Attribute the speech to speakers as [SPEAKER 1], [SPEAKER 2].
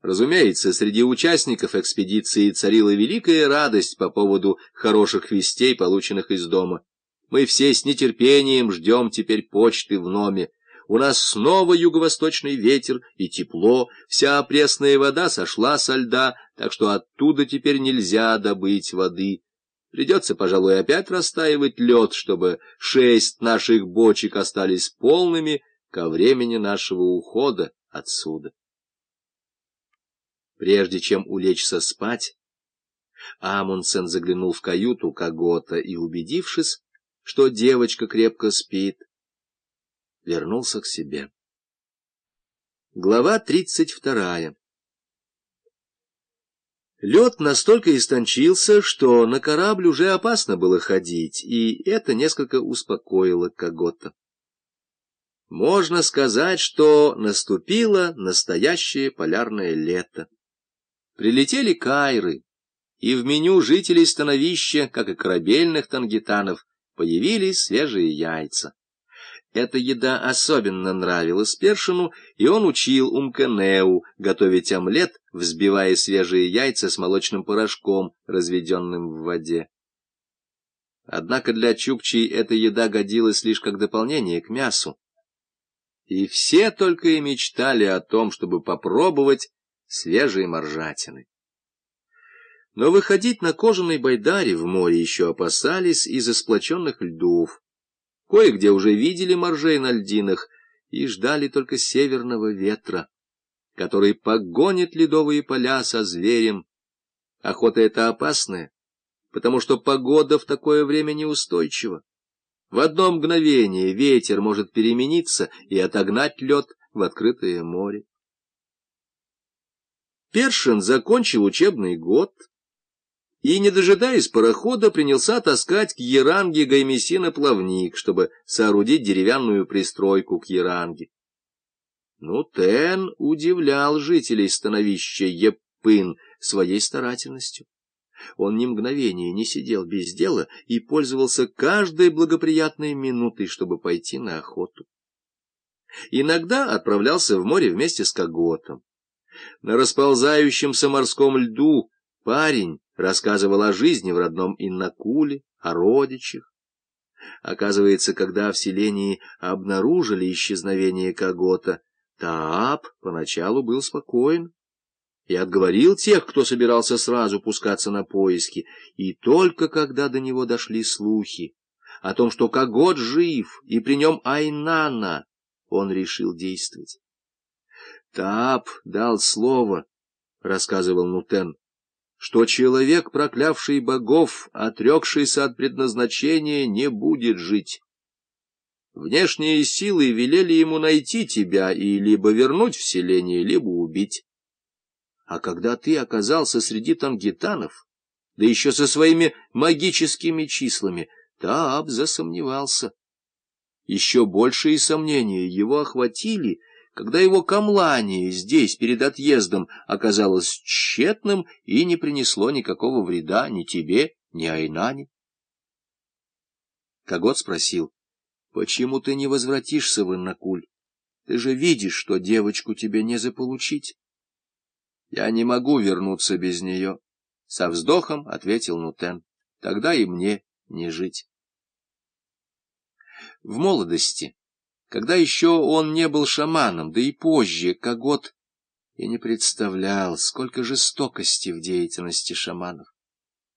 [SPEAKER 1] Разумеется, среди участников экспедиции царила великая радость по поводу хороших вестей, полученных из дома. Мы все с нетерпением ждем теперь почты в Номе. У нас снова юго-восточный ветер и тепло, вся пресная вода сошла со льда, так что оттуда теперь нельзя добыть воды. Придется, пожалуй, опять растаивать лед, чтобы шесть наших бочек остались полными ко времени нашего ухода отсюда. Прежде чем улечься спать, Амундсен заглянул в каюту Кагота и, убедившись, что девочка крепко спит, вернулся к себе. Глава тридцать вторая Лед настолько истончился, что на корабль уже опасно было ходить, и это несколько успокоило Кагота. Можно сказать, что наступило настоящее полярное лето. Прилетели кайры, и в меню жителей становища, как и корабельных тангитанов, появились свежие яйца. Эта еда особенно нравилась Першину, и он учил Умканеу готовить омлет, взбивая свежие яйца с молочным порошком, разведенным в воде. Однако для чукчей эта еда годилась лишь как дополнение к мясу. И все только и мечтали о том, чтобы попробовать свежие моржатины. Но выходить на кожаной байдаре в море еще опасались из-за сплоченных льдов. Кое-где уже видели моржей на льдинах и ждали только северного ветра, который погонит ледовые поля со зверем. Охота эта опасная, потому что погода в такое время неустойчива. В одно мгновение ветер может перемениться и отогнать лед в открытое море. Першин закончил учебный год и, не дожидаясь парохода, принялся таскать к Яранге Гаймесина плавник, чтобы соорудить деревянную пристройку к Яранге. Ну, Тен удивлял жителей становища Епын своей старательностью. Он ни мгновения не сидел без дела и пользовался каждой благоприятной минутой, чтобы пойти на охоту. Иногда отправлялся в море вместе с Коготом. На расползающемся морском льду парень рассказывал о жизни в родном Иннакуле, о родичах. Оказывается, когда в селении обнаружили исчезновение Когота, Таап поначалу был спокоен и отговорил тех, кто собирался сразу пускаться на поиски, и только когда до него дошли слухи о том, что Когот жив, и при нем Айнана, он решил действовать. Таап дал слово, — рассказывал Нутен, — что человек, проклявший богов, отрекшийся от предназначения, не будет жить. Внешние силы велели ему найти тебя и либо вернуть в селение, либо убить. А когда ты оказался среди тангитанов, да еще со своими магическими числами, Тааб засомневался. Еще большие сомнения его охватили, когда его камлание здесь, перед отъездом, оказалось тщетным и не принесло никакого вреда ни тебе, ни Айнане. Когот спросил, почему ты не возвратишься в Иннакуль? Ты же видишь, что девочку тебе не заполучить. Я не могу вернуться без нее, — со вздохом ответил Нутен. Тогда и мне не жить. В молодости когда еще он не был шаманом, да и позже, Когот, я не представлял, сколько жестокости в деятельности шаманов.